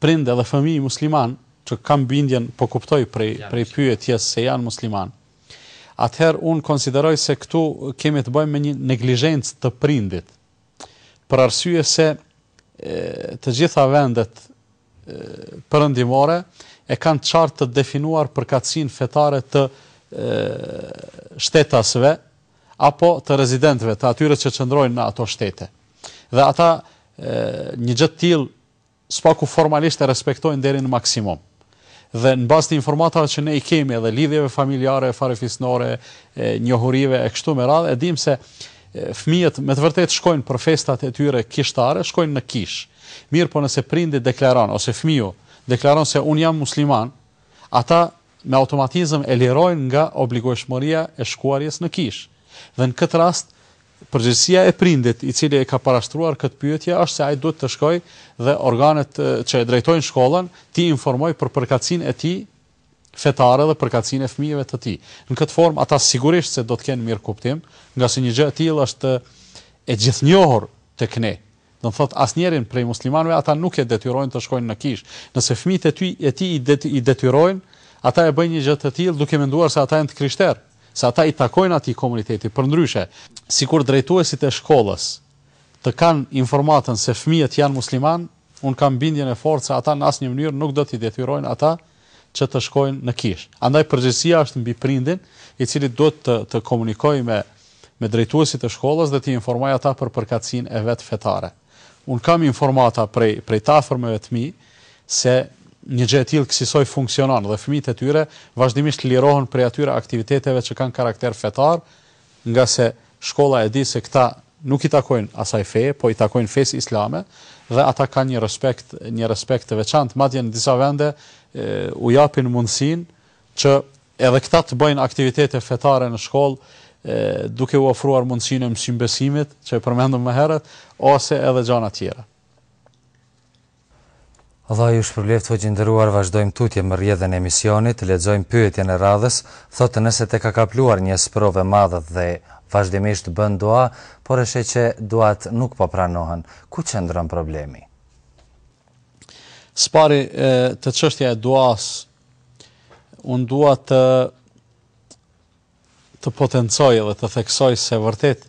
prind edhe fëmijë musliman, që kam bindjen po kuptoj prej, prej pyetjes se janë musliman, atëherë unë konsideroj se këtu kemi të bëjmë me një neglizhencë të prindit. Për arsye se të gjitha vendet perëndimore e kanë qartë të definuar përkatësinë fetare të shtetasve apo të rezidentëve të atyre që qëndrojnë në ato shtete. Dhe ata një gjë të tillë së paku formalisht e respektojnë deri në maksimum dhe në bazë të informatave që ne i kemi edhe lidhjeve familjare, farefisnore, njohurive e kështu me radhë, e dimë se fëmijët me të vërtetë shkojnë për festat e tyre kishtare, shkojnë në kishë. Mirëpo nëse prindi deklaron, ose fëmiju deklaron se unë jam musliman, ata me automatizëm e lirojnë nga obligueshmëria e shkuarjes në kishë. Dhe në këtë rast, përgjegjësia e prindit i cili e ka parashtruar këtë pyetje është se ai duhet të shkojë dhe organet që e drejtojnë shkollën t'i informojë për përkatësinë e tij fetare dhe përkatësinë e fëmijëve të tij. Në këtë formë ata sigurisht se do të kenë mirëkuptim, ngase një gjë e tillë është e gjithënjohur tek ne. do të thotë asnjërin prej muslimanëve ata nuk e detyrojnë të shkojnë në kishë. Nëse fëmijët e tij e tij i detyrojnë, ata e bëjnë një gjë të tillë duke menduar se ata janë të krishterë, se ata i takojnë atij komuniteti. Përndryshe, sikur drejtuesit e shkollës të kanë informatën se fëmijët janë muslimanë, unë kam bindjen e fortë se ata në asnjë mënyrë nuk do t'i detyrojnë ata që të shkojnë në kishë. Andaj përgjegjësia është mbi prindin, i cili duhet të të komunikojë me me drejtuesit e shkollës dhe t'i informojë ata për përkatësinë e vet fetare. Unë kam informata prej prej të afërmeve të mi se një gjë e tillë kësisoj funksionon dhe fëmijët e tyre vazhdimisht lirohen prej atyre aktiviteteve që kanë karakter fetar ngase shkolla e di se këta nuk i takojnë asaj feje, po i takojnë fesë islame dhe ata kanë një respekt, një respekt të veçantë, madje në disa vende u japin mundësinë që edhe këta të bëjnë aktivitete fetare në shkollë, duke u ofruar mundësinë e mësimbesimit, që e përmendëm më herët, ose edhe gjana tjera. Allahu ju shpërbleftë hoxhë i nderuar vazhdojmë tutje me rrjedhën e emisionit lexojmë pyetjen e radhës thotë nëse të ka kapluar një sprovë e madhe dhe vazhdimisht bën dua por e sheh që duat nuk po pranohen ku qëndron problemi. Së pari te çështja e duasë unë dua të të potencoj dhe të theksoj se vërtet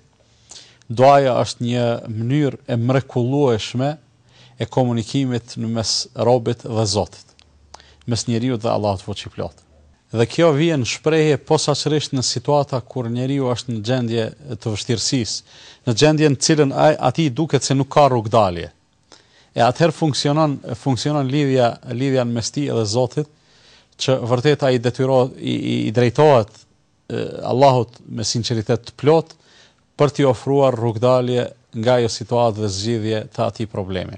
duaja është një mënyrë e mrekullueshme e komunikimit në mes robit dhe Zotit, mes njeriut dhe Allahut Fuqiplotë. Dhe kjo vjen në shprehje posaçërisht në situata kur njeriu është në gjendje të vështirësisë, në gjendje në të cilën atij i duket se nuk ka rrugëdalje. e atëherë funksionon funksionon lidhja lidhja në mes tij dhe Zotit që vërtet ai detyrohet i, i, i drejtohet e, Allahut me sinqeritet të plotë për t'i ofruar rrugdalje nga ajo situatë dhe zgjidhje të atij problemi.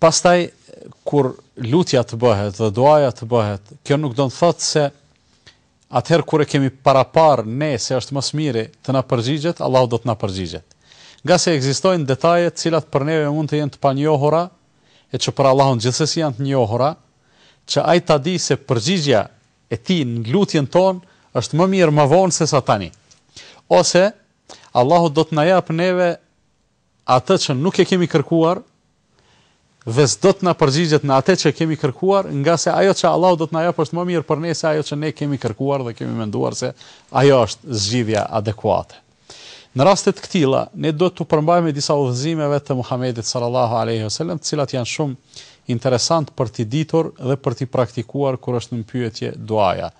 Pastaj kur lutja të bëhet dhe duaja të bëhet, kjo nuk do të thotë se Atëherë kur e kemi paraparë ne se është më së miri të na përgjigjet, Allahu do të na përgjigjet. Ngase ekzistojnë detaje të cilat për neve mund të jenë të panjohura e që për Allahun gjithsesi janë të njohura, që Ai ta dijë se përgjigja e Tij në lutjen tonë është më mirë më vonë sesa tani. Ose, Allahu do të na japë neve atë që nuk e kemi kërkuar dhe s'do të na përgjigjet në atë që e kemi kërkuar, ngase ajo që Allahu do të na japë është më mirë për ne se ajo që ne kemi kërkuar dhe kemi menduar se ajo është zgjidhja adekuate. Në raste të këtilla, ne duhet t'u përmbahemi disa udhëzimeve të Muhamedit sallallahu alaihi wasallam, të cilat janë shumë interesant për t'i ditur dhe për t'i praktikuar kur është në pyetje duaja.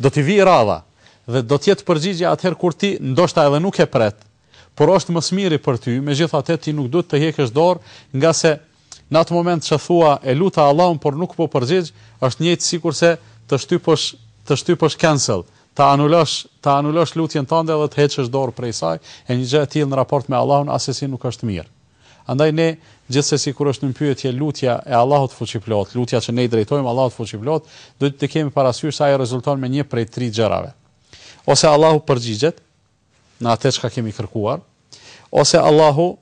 Do t'i vijë radha dhe do të jetë përgjigja atëherë kur ti ndoshta edhe nuk e pret, por është më së miri për ty, megjithatë ti nuk duhet të hjekësh dorë ngase në atë moment që thua e luta Allahun por nuk m'u përgjigj, është njëjtë sikurse të shtypësh të shtypësh cancel, ta anulosh ta anulosh lutjen tënde dhe të heqësh dorë prej saj, e një gjë e tillë në raport me Allahun assesi nuk është mirë. Andaj ne, gjithsesi kur është në pyetje lutja e Allahut Fuqiplotë, lutja që ne i drejtojmë Allahut Fuqiplotë, duhet të kemi parasysh se ajo rezulton me një prej tri gjërave. Ose Allahu përgjigjet në atë çka kemi kërkuar, ose Allahu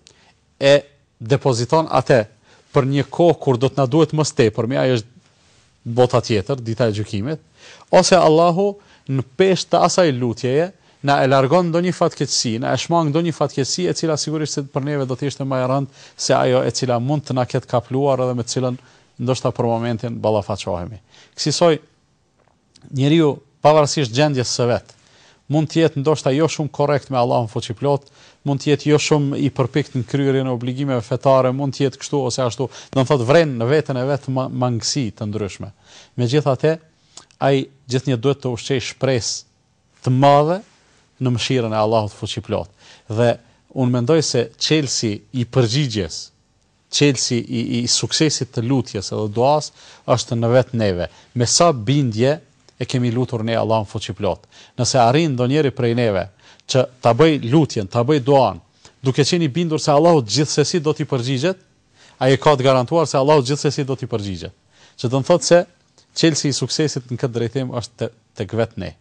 e depoziton atë për një kohë kur do të na duhet më së tepërmi, ajo është Bota tjetër, Dita e Gjykimit, ose Allahu në peshë të asaj lutjeje na e largon ndonjë fatkeqësi, na e shmang ndonjë fatkeqësi e cila sigurisht se për neve do të ishte më e rëndë se ajo e cila mund të na ketë kapluar edhe me të cilën ndoshta për momentin ballafaqohemi. Kësisoj, njeriu Pavarësisht gjendjes së vet. Mund të jetë ndoshta jo shumë korrekt me Allahun Fuqiplotë, mund të jetë jo shumë i përpiktë në kryerjen e obligimeve fetare, mund të jetë kështu ose ashtu, do të thotë vren në veten e vet mangësi të ndryshme. Megjithatë, ai gjithnjë duhet të ushqejë shpresë të madhe në mëshirën e Allahut Fuqiplotë. Dhe unë mendoj se çelësi i përgjigjes Çelësi i i suksesit të lutjes edhe duasë është në vetë neve, me sa bindje e kemi lutur ne Allahun fuqiplotë. Nëse arrin ndonjëri prej neve që ta bëjë lutjen, ta bëjë duanë, duke qenë i bindur se Allahu gjithsesi do t'i përgjigjet, ai e ka të garantuar se Allahu gjithsesi do t'i përgjigjet. Që do të thotë se çelësi i suksesit në këtë drejtim është tek vetë ne.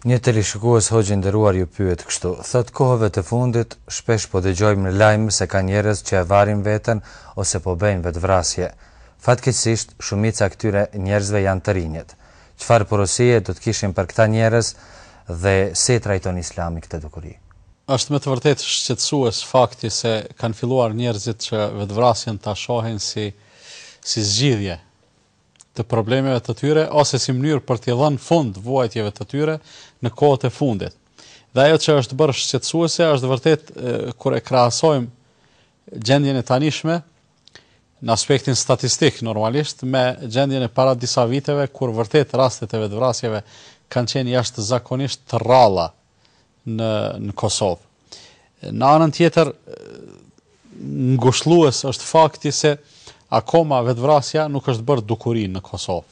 Një teleshikues hoxhë i nderuar ju pyet kështu, thotë kohëve të fundit shpesh po dëgjojmë në lajme se ka njerëz që e varin veten ose po bëjnë vetëvrasje. Fatkeqësisht shumica e këtyre njerëzve janë të rinjtë. Çfarë porosie do të kishit për këta njerëz dhe si e trajton Islami këtë dukuri? Është me të vërtetë shqetësues fakti se kanë filluar njerëzit që vetëvrasjen ta shohin si si zgjidhje. të problemeve të tyre ose si mënyrë për t'i dhënë fund vuajtjeve të tyre në kohët e fundit. Dhe ajo që është bërë shqetësuese është vërtet kur e krahasojmë gjendjen e tanishme në aspektin statistik normalisht me gjendjen e para disa viteve kur vërtet rastet e vetëvrasjeve kanë qenë jashtëzakonisht të rralla në, në Kosovë. Në anën tjetër, ngushëllues është fakti se akoma vetëvrasja nuk është bërë dukuri në Kosovë.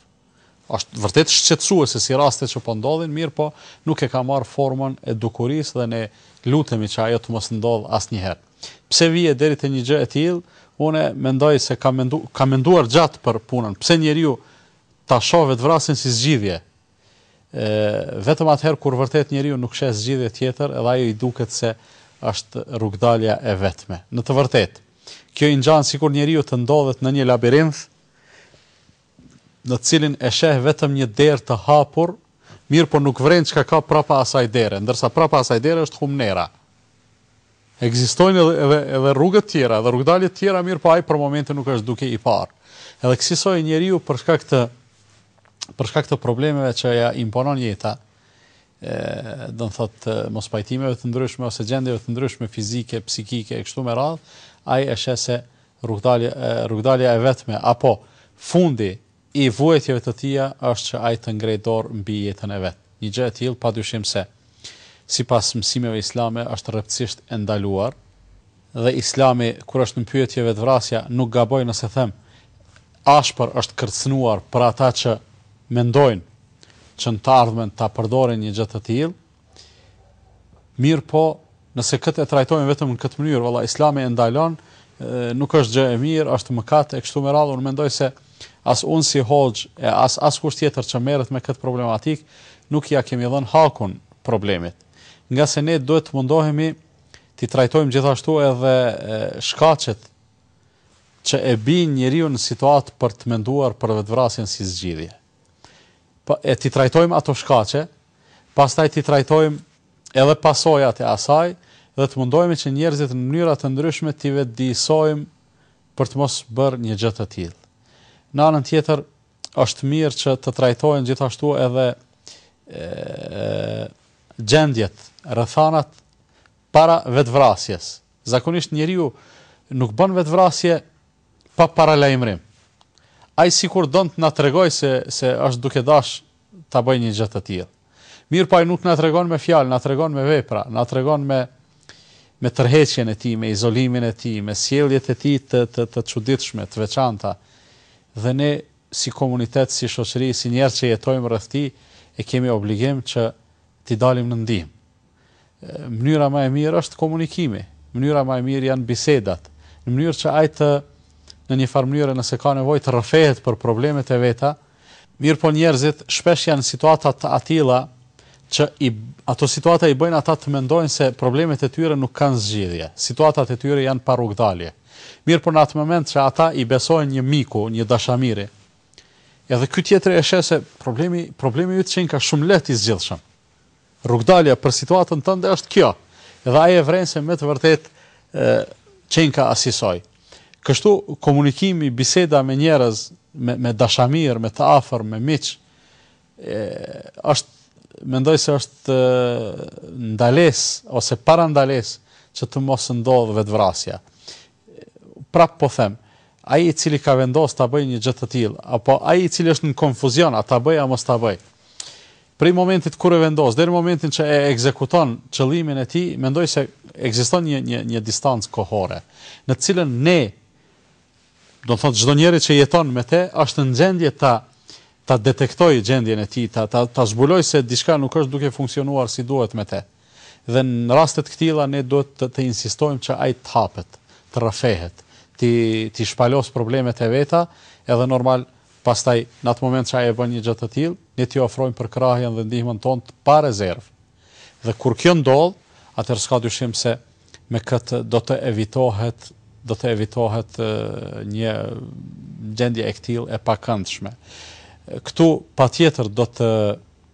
Është vërtet shqetësuese si raste që po ndodhin, mirëpo nuk e ka marrë formën e dukurisë dhe ne lutemi që ajo të mos ndodhë asnjëherë. Pse vije deri te një gjë e tillë, unë mendoj se kam mendu, kam menduar gjatë për punën. Pse njeriu ta shohë vetëvrasjen si zgjidhje, vetëm atëherë kur vërtet njeriu nuk sheh zgjidhje tjetër edhe ajo i duket se është rrugëdalja e vetme. Në të vërtetë, kjo i ngjan sikur njeriu të ndodhet në një labirint në të cilin e sheh vetëm një derë të hapur, mirëpo nuk vren çka ka prapa asaj dere, ndërsa prapa asaj dere është humnera. Ekzistojnë edhe edhe edhe rrugë të tjera, edhe rrugëdalje të tjera, mirëpo ai për momentin nuk është duke i parë. Edhe kësisoj njeriu për shkak të për shkak të problemeve që ia imponon jeta, ë, do të thotë mospajtimeve të ndryshme ose gjendjeve të ndryshme fizike, psikike e kështu me radhë, ai e sheh se rrugëdalja rrugëdalja e vetme apo fundi I vuajtjeve të tija është që ai të ngrejë dorë mbi jetën e vet. Një gjë e tillë padyshim se, sipas mësimeve islame, është rreptësisht e ndaluar, dhe Islami, kur është në pyetje vetëvrasja, nuk gaboj nëse them, ashpër është kërcënuar për ata që mendojnë që në të ardhmen ta përdorin një gjë të tillë. Mirëpo, nëse këtë e trajtojmë vetëm në këtë mënyrë, valla Islami e ndalon, nuk është gjë e mirë, është mëkat e kështu me radhë, unë mendoj se as unë si hoxhë e as askush tjetër që merret me këtë problematikë, nuk ia kemi dhënë hakun problemit. Ngase ne duhet të mundohemi t'i trajtojmë gjithashtu edhe shkaqet që e bien njeriun në situatë për të menduar për vetvrasjen si zgjidhje. e t'i trajtojmë ato shkaqe, pastaj t'i trajtojmë edhe pasojat e asaj dhe të mundohemi që njerëzit në mënyra të ndryshme t'i vetëdijësojmë për të mos bërë një gjë të tillë. Në anën tjetër, është mirë që të trajtohen gjithashtu edhe gjendjet, rrethanat para vetvrasjes. Zakonisht njeriu nuk bën vetvrasje Pa paralajmërim. Ai sikur don të na tregojë se se është duke dashë ta bëjë një gjë të tillë. Mirëpo ai nuk na tregon me fjalë, na tregon me vepra, na tregon me me tërheqjen e tij, me izolimin e tij, me sjelljet e tij të të të çuditshme, të veçanta. Dhe ne si komunitet, si shoqëri, si njerëz që jetojmë rreth tij, e kemi obligim që t'i dalim në ndihmë. Mënyra më e mirë është komunikimi, mënyra më e mirë janë bisedat, në mënyrë që ai të në një farë mënyre nëse ka nevojë të rrëfehet për problemet e veta, mirëpo njerëzit shpesh janë situata të atilla që i, ato situata i bëjnë ata të mendojnë se problemet e tyre nuk kanë zgjidhje, situatat e tyre janë pa rrugdalje. Mirëpo në atë moment që ata i besojnë një miku, një dashamiri, edhe ky tjetri e sheh se problemi, problemi yt qenka shumë lehtë i zgjidhshëm. Rrugëdalja për situatën tënde është kjo, dhe ai e vren se me të vërtetë qenka asisoj. Kështu komunikimi, biseda me njerëz, me me dashamirë, me të afërm, me miq, është mendoj se është ndalesë ose parandalesë që të mos ndodhë vetëvrasja. Prap po them, ai i cili ka vendos ta bëjë një gjë të tillë, apo ai i cili është në konfuzion a ta bëjë a mos ta bëjë. Prej momentit kur e vendos deri momentin që e ekzekuton qëllimin e tij, mendoj se ekziston një një një distancë kohore, në të cilën ne, do të thotë çdo njeri që jeton me të, është në gjendje ta ta detektojë gjendjen e tij, ta ta ta zbulojë se diçka nuk është duke funksionuar si duhet me të. Dhe në raste të këtilla ne duhet të, të insistojmë që ai të hapet, të rrëfehet, t'i t'i shpalos problemet e veta, edhe normal Pastaj, në atë moment që ai e bën një gjë të tillë, ne t'i ofrojmë përkrahjen dhe ndihmën tonë të parezervë. Dhe kur kjo ndodh, atëherë s'ka dyshim se me këtë do të evitohet do të evitohet një gjendje e këtillë e pakëndshme. Këtu patjetër do të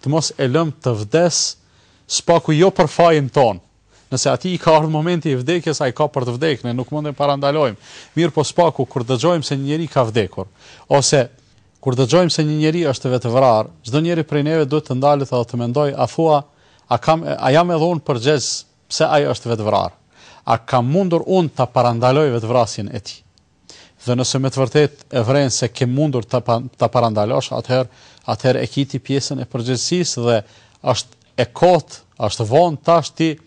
Të mos e lëmë të vdesë, së paku jo për fajin tonë. Nëse atij i ka ardhë momenti i vdekjes, ai ka për të vdekë, ne nuk mund e parandalojmë. Mirëpo së paku kur dëgjojmë se një njeri ka vdekur, ose kur dëgjojmë se një njeri është vetëvrarë, çdo njeri prej neve duhet të ndalet edhe të mendojë a thua a kam a jam edhe unë përgjegjës pse ai është vetëvrarë? A kam mundur unë ta parandaloj vetëvrasjen e tij? Dhe nëse me të vërtetë e vëren se ke mundur ta ta parandalosh, atëherë atëherë e ke ti pjesën e përgjegjësisë dhe është e kotë, është vonë tashti e,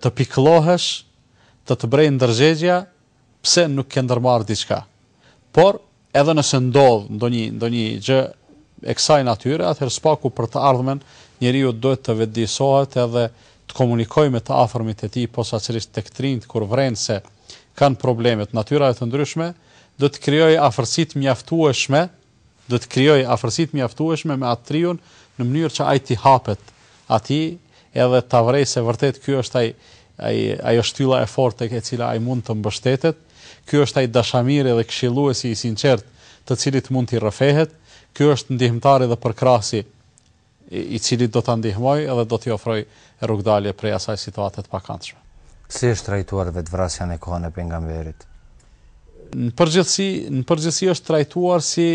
të pikëllohesh, të të brejë ndërgjegja pse nuk ke ndërmarrë diçka. Por Edhe nëse ndodh ndonjë ndonjë gjë e kësaj natyre, atëherë së paku për të ardhmen njeriu duhet të vetëdijësohet edhe të komunikojë me të afërmit e tij, posaçërisht tek të rinjtë kur vëren se kanë probleme të natyrave të ndryshme, do të krijojë afërsi të mjaftueshme, do të krijojë afërsi të mjaftueshme me atë të riun në mënyrë që ai t'i hapet atij edhe ta vërejë se vërtet ky është ai ai ajo shtylla e fortë tek e cila ai mund të mbështetet. Ky është ai dashamiri dhe këshilluesi i sinqertë të cilit mund t'i rrëfehet, ky është ndihmëtari dhe përkrahësi i cili do ta ndihmojë dhe do t'i ofrojë rrugëdalje prej asaj situate të pakëndshme. Si është trajtuar vetëvrasja në kohën e pejgamberit? Në përgjithësi, në përgjithësi është trajtuar si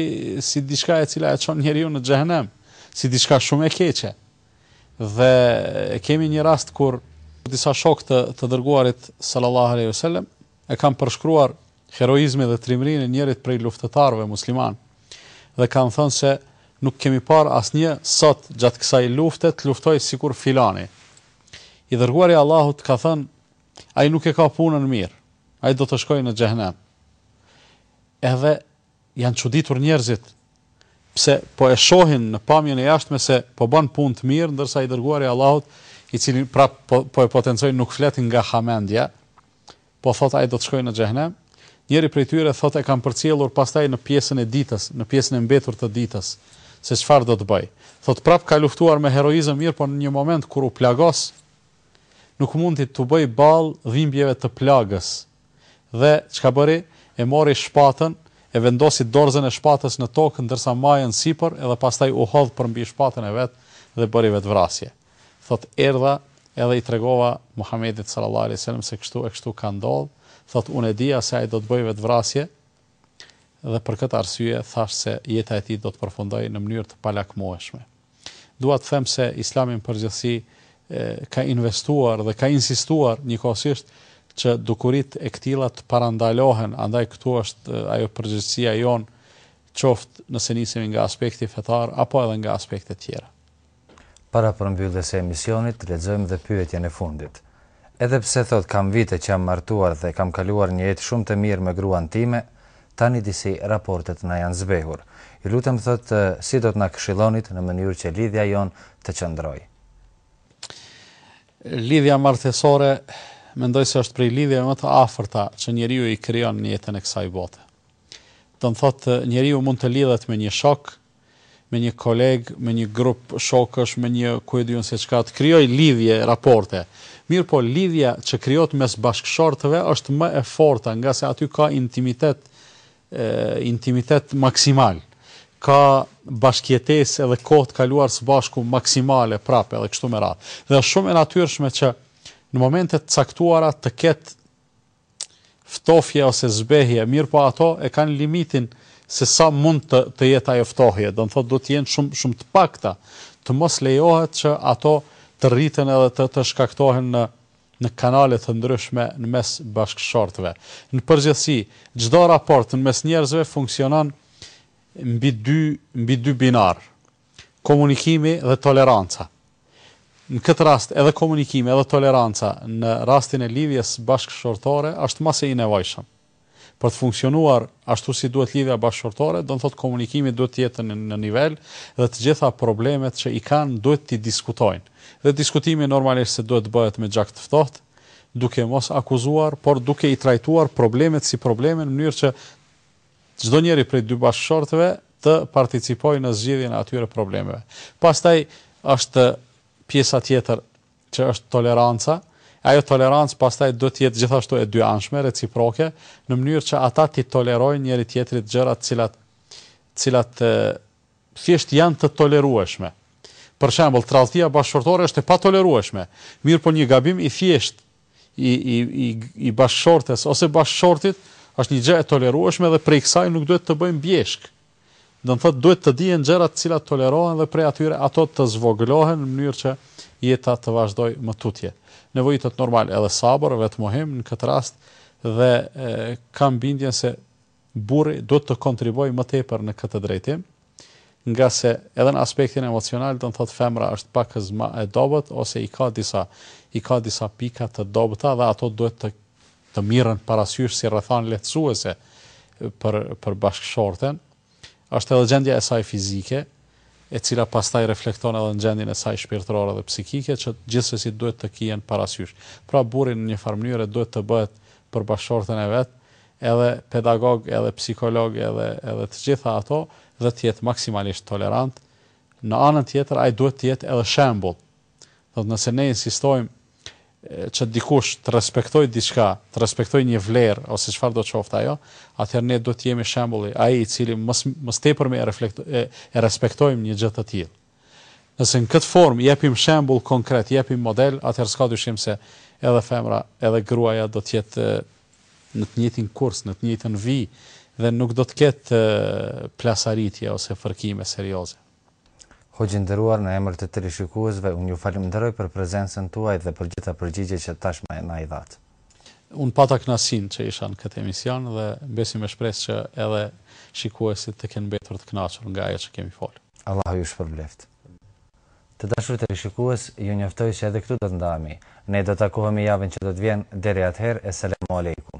si diçka e cila e çon njeriun në xhehenem, si diçka shumë e keqe. Dhe kemi një rast kur disa shokë të, të dërguarit sallallahu alaihi wasallam e kanë përshkruar heroizmin dhe trimërinë e njërit prej luftëtarëve muslimanë. Dhe kanë thënë se nuk kemi parë asnjë sot gjatë kësaj lufte të luftojë sikur filani. I dërguari i Allahut ka thënë, ai nuk e ka punën mirë. Ai do të shkojë në xhehenem. Edhe Janë çuditur njerëzit pse po e shohin në pamjen e jashtme se po bën punë të mirë, ndërsa i Dërguari i Allahut, i cili prap po, po e potencoj nuk flet nga hamendja, po thotë ai do të shkojë në xhehenem, njëri prej tyre thotë e kam përcjellur pastaj në pjesën e ditës, në pjesën e mbetur të ditës, se çfarë do të bëjë. Thotë prap ka luftuar me heroizëm, mirëpo në një moment kur u plagos, nuk mundi t'u bëjë ballë dhimbjeve të plagës. Dhe, çka bëri? E mori shpatën, e vendosi dorëzën e shpatës në tokë, ndërsa majën sipër, edhe pastaj u hodh përmbi shpatën e vet dhe bëri vetëvrasje. Thotë, Erdha edhe i tregova Muhamedit, sallallahu alejhi ve sellem, se kështu e kështu ka ndodhë. Thotë, Unë e dija se ai do të bëjë vetëvrasje. dhe për këtë arsye thashë se jeta e tij do të përfundojë në mënyrë të palakmueshme. Dua të them se Islami në përgjithësi ka investuar dhe ka insistuar njëkohësisht që dukuritë e këtilla të parandalohen, andaj këtu është ajo përgjegjësia jonë qoftë nëse nisemi nga aspekti fetar apo edhe nga aspekte tjera. Para përmbylljes së emisionit, lexojmë dhe pyetjen e fundit. Edhe pse thotë kam vite që jam martuar dhe kam kaluar një jetë shumë të mirë me gruan time, tani disi raportet na janë zbehur. Ju lutem thotë si do të na këshillonit në mënyrë që lidhja jonë të qëndrojë. Lidhja martesore mendoj se është prej lidhjeve më të afërta që njeriu i krijon në jetën e kësaj bote. Do të thotë njeriu mund të lidhet me një shok, me një koleg, me një grup shokësh, me një ku e di unë se çka, të krijojë lidhje, raporte. Mirëpo lidhja që krijohet mes bashkëshortëve është më e forta, ngase aty ka intimitet, intimitet maksimal. Ka bashkëjetesë edhe kohë të kaluar së bashku maksimale prapë edhe kështu me radhë. Dhe është shumë e natyrshme që në momente të caktuara të ketë ftohje ose zbehje, mirëpo ato e kanë limitin se sa mund të të jetë ajo ftohje, do të thotë duhet të jenë shumë shumë të pakta, të mos lejohet që ato të rriten edhe të të shkaktohen në në kanale të ndryshme në mes bashkëshortëve. Në përgjithësi, çdo raport në mes njerëzve funksionon mbi dy mbi dy binarë, Komunikimi dhe toleranca Në këtë rast edhe komunikimi edhe toleranca në rastin e lidhjes bashkëshortore është më se i nevojshëm. Për të funksionuar ashtu si duhet lidhja bashkëshortore, do të thotë komunikimi duhet të jetë në nivel dhe të gjitha problemet që i kanë duhet t'i diskutojnë. Dhe diskutimi normalisht se duhet të bëhet me gjak të ftohtë, duke mos akuzuar, por duke i trajtuar problemet si probleme në mënyrë që Çdonjëri prej dy bashkëshortëve të participojë në zgjidhjen e atyre problemeve. Pastaj është pjesa tjetër që është toleranca, ajo tolerancë pastaj duhet të jetë gjithashtu e dyanshme, reciproke, në mënyrë që ata t'i tolerojnë njëri-tjetrit gjëra të cilat cilat thjesht janë të tolerueshme. Për shembull, tradhtia bashkëshortore është e patolerueshme, mirëpo një gabim i thjeshtë i i i i bashkëshortes ose bashkëshortit është një gjë e tolerueshme dhe prej kësaj nuk duhet të bëjmë bjeshkë. Do të thotë duhet të dihen gjërat të cilat tolerohen dhe prej atyre ato të zvogëlohen në mënyrë që jeta të vazhdojë më tutje. Nevojitet normal edhe sabër, vetëmohim në këtë rast dhe e, kam bindjen se Burri duhet të kontribuojë më tepër në këtë drejtim, ngase edhe në aspektin emocional, do të thotë femra është pakëz më e dobët ose i ka disa i ka disa pika të dobëta dhe ato duhet të të mirren parasysh si rrethanë lehtësuese për për bashkëshorten. Është edhe gjendja e saj fizike, e cila pastaj reflekton edhe në gjendjen e saj shpirtërore dhe psikike që gjithsesi duhet të kihen parasysh. Pra burri në një farë mënyre duhet të bëhet për bashkëshorten e vet edhe pedagog edhe psikolog edhe edhe të gjitha ato dhe të jetë maksimalisht tolerant në anën tjetër ai duhet të jetë edhe shembull do të thotë nëse ne insistojmë që dikush të respektoj diçka, të respektoj një vlerë ose çfarë do të qoftë ajo, atëherë ne duhet të jemi shembulli, ai i cili më më tepërmi e, e respektojmë një gjë të tillë. Nëse në këtë formë jepim shembull konkret, jepim model, atëherë s'ka dyshim se edhe femra, edhe gruaja do të jetë në të njëjtin kurs, në të njëjtën vijë dhe nuk do të ketë plasaritje ose fërkime serioze. Hoxhë i nderuar, në emër të teleshikuesve, unë ju falënderoj për prezencën tuaj dhe për gjitha përgjigjet që tashmë na i dhatë. Unë pata kënaqësinë që isha në këtë emision dhe mbesim me shpresë që edhe shikuesit të kenë mbetur të kënaqur nga ajo që kemi fol. Allahu ju shpërbleftë. Të dashur teleshikues, ju njoftoj se edhe këtu do të ndahemi. Ne do të takohemi javën që do të vjen, deri atëherë, Esselamu Alejkum.